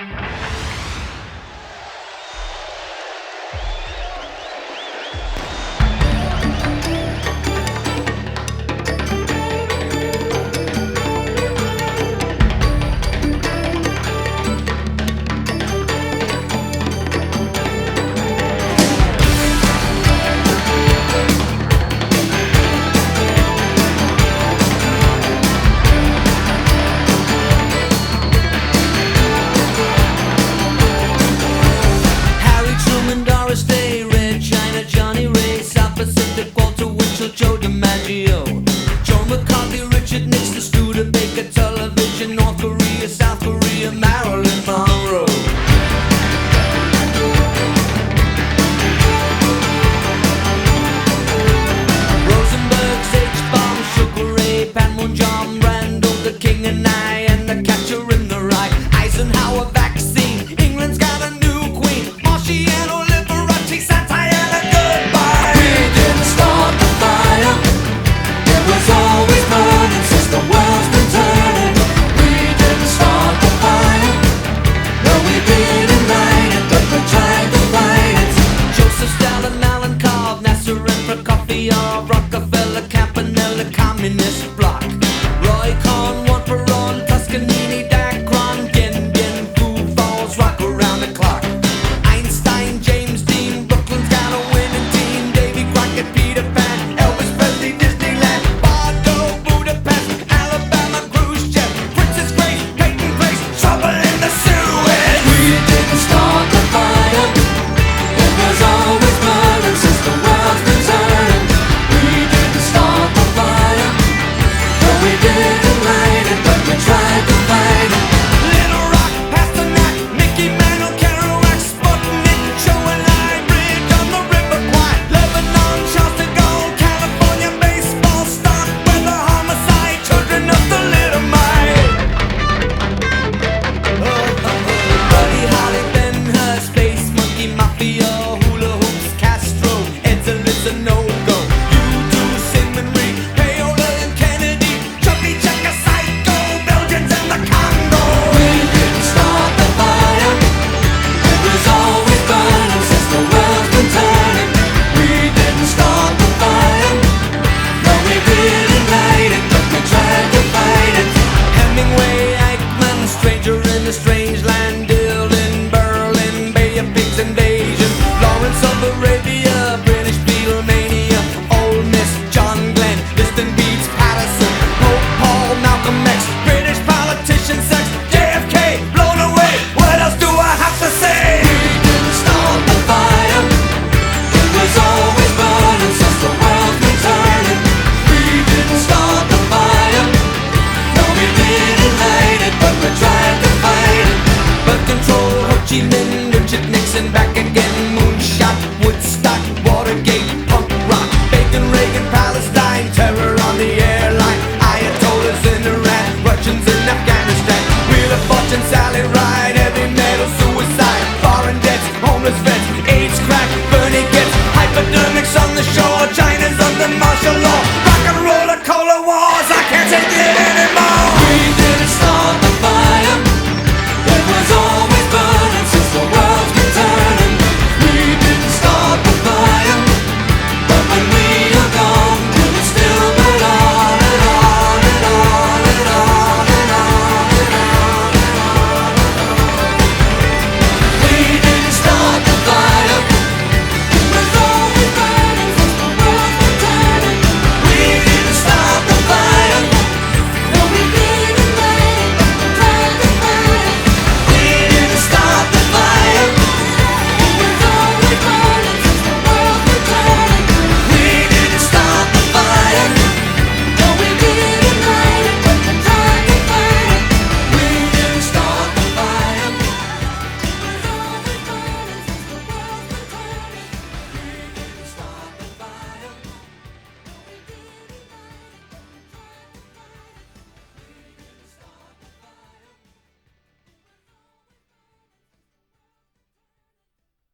you again, moonshot, Woodstock,